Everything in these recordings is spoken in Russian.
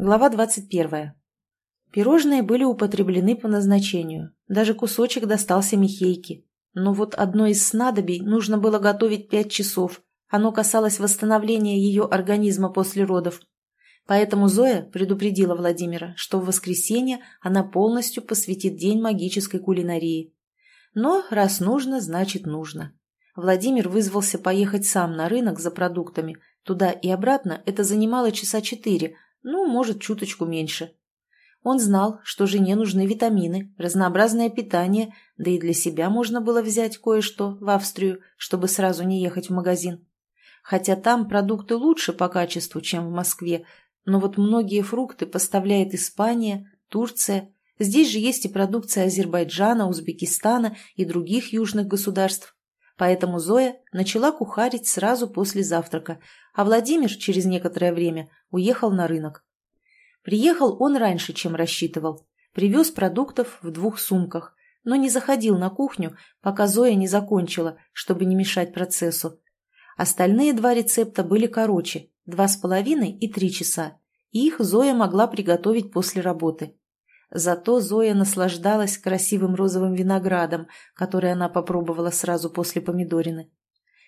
Глава 21. Пирожные были употреблены по назначению. Даже кусочек достался Михейке. Но вот одно из снадобий нужно было готовить пять часов. Оно касалось восстановления ее организма после родов. Поэтому Зоя предупредила Владимира, что в воскресенье она полностью посвятит день магической кулинарии. Но раз нужно, значит нужно. Владимир вызвался поехать сам на рынок за продуктами. Туда и обратно это занимало часа четыре – ну, может, чуточку меньше. Он знал, что жене нужны витамины, разнообразное питание, да и для себя можно было взять кое-что в Австрию, чтобы сразу не ехать в магазин. Хотя там продукты лучше по качеству, чем в Москве, но вот многие фрукты поставляет Испания, Турция. Здесь же есть и продукция Азербайджана, Узбекистана и других южных государств. Поэтому Зоя начала кухарить сразу после завтрака, а Владимир через некоторое время уехал на рынок. Приехал он раньше, чем рассчитывал. Привез продуктов в двух сумках, но не заходил на кухню, пока Зоя не закончила, чтобы не мешать процессу. Остальные два рецепта были короче, два с половиной и три часа. их Зоя могла приготовить после работы. Зато Зоя наслаждалась красивым розовым виноградом, который она попробовала сразу после помидорины.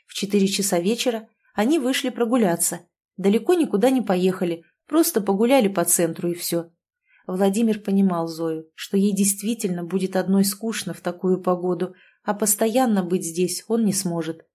В четыре часа вечера они вышли прогуляться. Далеко никуда не поехали, просто погуляли по центру и все. Владимир понимал Зою, что ей действительно будет одной скучно в такую погоду, а постоянно быть здесь он не сможет.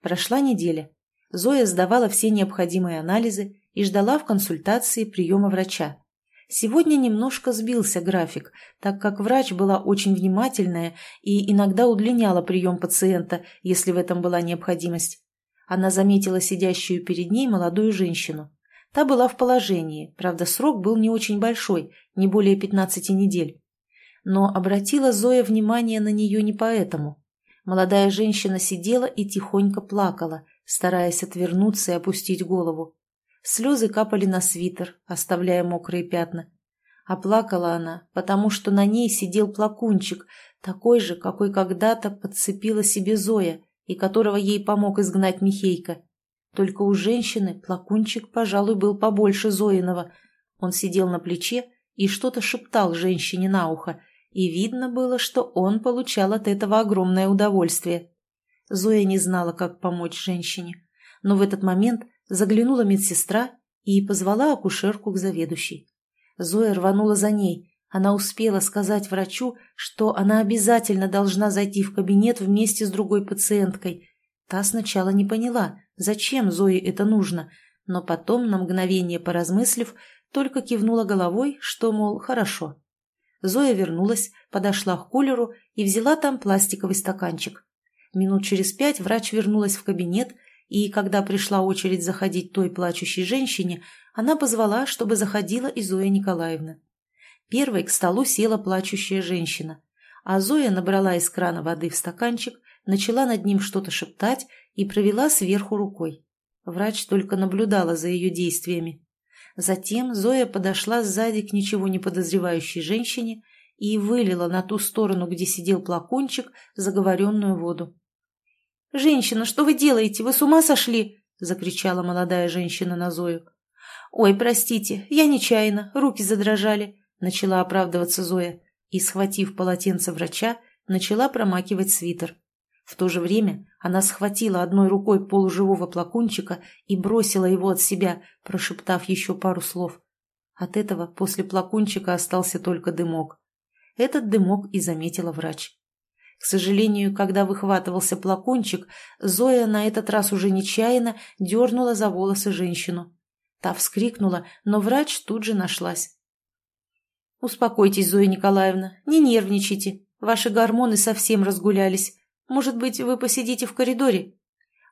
Прошла неделя. Зоя сдавала все необходимые анализы и ждала в консультации приема врача. Сегодня немножко сбился график, так как врач была очень внимательная и иногда удлиняла прием пациента, если в этом была необходимость. Она заметила сидящую перед ней молодую женщину. Та была в положении, правда, срок был не очень большой, не более 15 недель. Но обратила Зоя внимание на нее не поэтому. Молодая женщина сидела и тихонько плакала, стараясь отвернуться и опустить голову. Слезы капали на свитер, оставляя мокрые пятна. А она, потому что на ней сидел плакунчик, такой же, какой когда-то подцепила себе Зоя и которого ей помог изгнать Михейка. Только у женщины плакунчик, пожалуй, был побольше Зоиного. Он сидел на плече и что-то шептал женщине на ухо, и видно было, что он получал от этого огромное удовольствие. Зоя не знала, как помочь женщине, но в этот момент Заглянула медсестра и позвала акушерку к заведующей. Зоя рванула за ней. Она успела сказать врачу, что она обязательно должна зайти в кабинет вместе с другой пациенткой. Та сначала не поняла, зачем Зое это нужно, но потом, на мгновение поразмыслив, только кивнула головой, что, мол, хорошо. Зоя вернулась, подошла к кулеру и взяла там пластиковый стаканчик. Минут через пять врач вернулась в кабинет и когда пришла очередь заходить той плачущей женщине, она позвала, чтобы заходила и Зоя Николаевна. Первой к столу села плачущая женщина, а Зоя набрала из крана воды в стаканчик, начала над ним что-то шептать и провела сверху рукой. Врач только наблюдала за ее действиями. Затем Зоя подошла сзади к ничего не подозревающей женщине и вылила на ту сторону, где сидел плакончик, заговоренную воду. «Женщина, что вы делаете? Вы с ума сошли?» – закричала молодая женщина на Зою. «Ой, простите, я нечаянно, руки задрожали», – начала оправдываться Зоя и, схватив полотенце врача, начала промакивать свитер. В то же время она схватила одной рукой полуживого плакунчика и бросила его от себя, прошептав еще пару слов. От этого после плакунчика остался только дымок. Этот дымок и заметила врач. К сожалению, когда выхватывался плакончик, Зоя на этот раз уже нечаянно дернула за волосы женщину. Та вскрикнула, но врач тут же нашлась. «Успокойтесь, Зоя Николаевна, не нервничайте. Ваши гормоны совсем разгулялись. Может быть, вы посидите в коридоре?»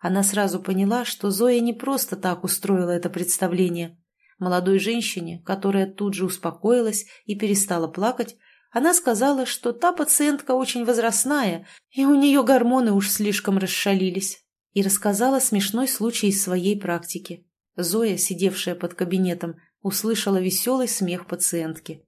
Она сразу поняла, что Зоя не просто так устроила это представление. Молодой женщине, которая тут же успокоилась и перестала плакать, она сказала, что та пациентка очень возрастная, и у нее гормоны уж слишком расшалились. И рассказала смешной случай из своей практики. Зоя, сидевшая под кабинетом, услышала веселый смех пациентки.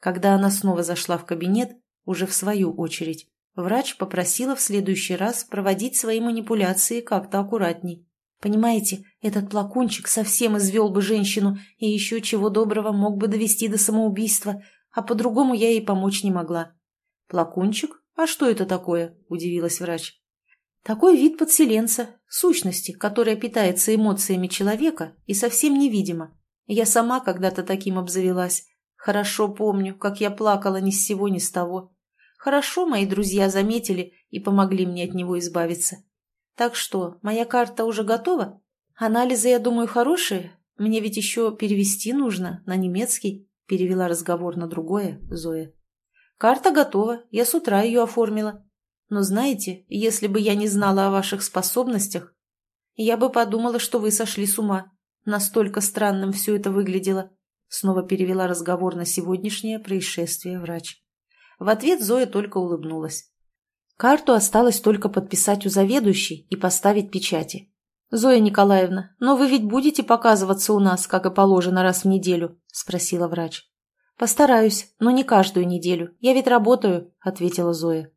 Когда она снова зашла в кабинет, уже в свою очередь, врач попросила в следующий раз проводить свои манипуляции как-то аккуратней. Понимаете, этот плакунчик совсем извел бы женщину и еще чего доброго мог бы довести до самоубийства, а по-другому я ей помочь не могла. «Плакунчик? А что это такое?» – удивилась врач. «Такой вид подселенца, сущности, которая питается эмоциями человека и совсем невидима. Я сама когда-то таким обзавелась. Хорошо помню, как я плакала ни с сего ни с того. Хорошо мои друзья заметили и помогли мне от него избавиться. Так что, моя карта уже готова? Анализы, я думаю, хорошие. Мне ведь еще перевести нужно на немецкий, перевела разговор на другое Зоя. Карта готова, я с утра ее оформила. Но знаете, если бы я не знала о ваших способностях, я бы подумала, что вы сошли с ума. Настолько странным все это выглядело. Снова перевела разговор на сегодняшнее происшествие врач. В ответ Зоя только улыбнулась. Карту осталось только подписать у заведующей и поставить печати. «Зоя Николаевна, но вы ведь будете показываться у нас, как и положено, раз в неделю?» – спросила врач. «Постараюсь, но не каждую неделю. Я ведь работаю», – ответила Зоя.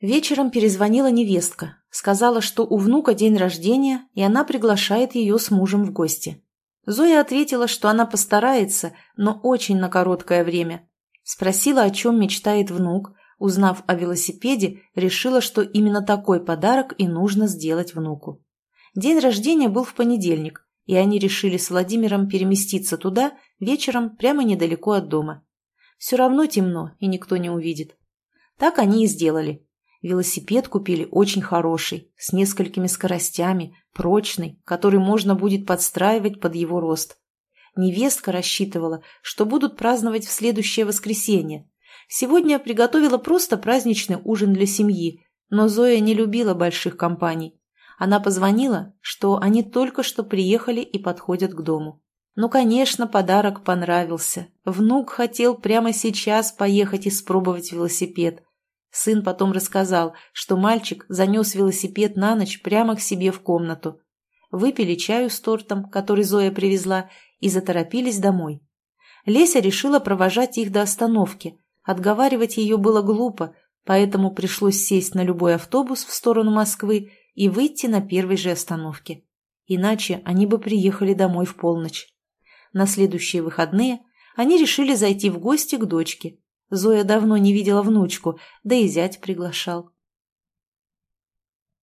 Вечером перезвонила невестка. Сказала, что у внука день рождения, и она приглашает ее с мужем в гости. Зоя ответила, что она постарается, но очень на короткое время. Спросила, о чем мечтает внук, Узнав о велосипеде, решила, что именно такой подарок и нужно сделать внуку. День рождения был в понедельник, и они решили с Владимиром переместиться туда вечером прямо недалеко от дома. Все равно темно, и никто не увидит. Так они и сделали. Велосипед купили очень хороший, с несколькими скоростями, прочный, который можно будет подстраивать под его рост. Невестка рассчитывала, что будут праздновать в следующее воскресенье, Сегодня приготовила просто праздничный ужин для семьи, но Зоя не любила больших компаний. Она позвонила, что они только что приехали и подходят к дому. Ну, конечно, подарок понравился. Внук хотел прямо сейчас поехать и спробовать велосипед. Сын потом рассказал, что мальчик занес велосипед на ночь прямо к себе в комнату. Выпили чаю с тортом, который Зоя привезла, и заторопились домой. Леся решила провожать их до остановки, Отговаривать ее было глупо, поэтому пришлось сесть на любой автобус в сторону Москвы и выйти на первой же остановке. Иначе они бы приехали домой в полночь. На следующие выходные они решили зайти в гости к дочке. Зоя давно не видела внучку, да и зять приглашал.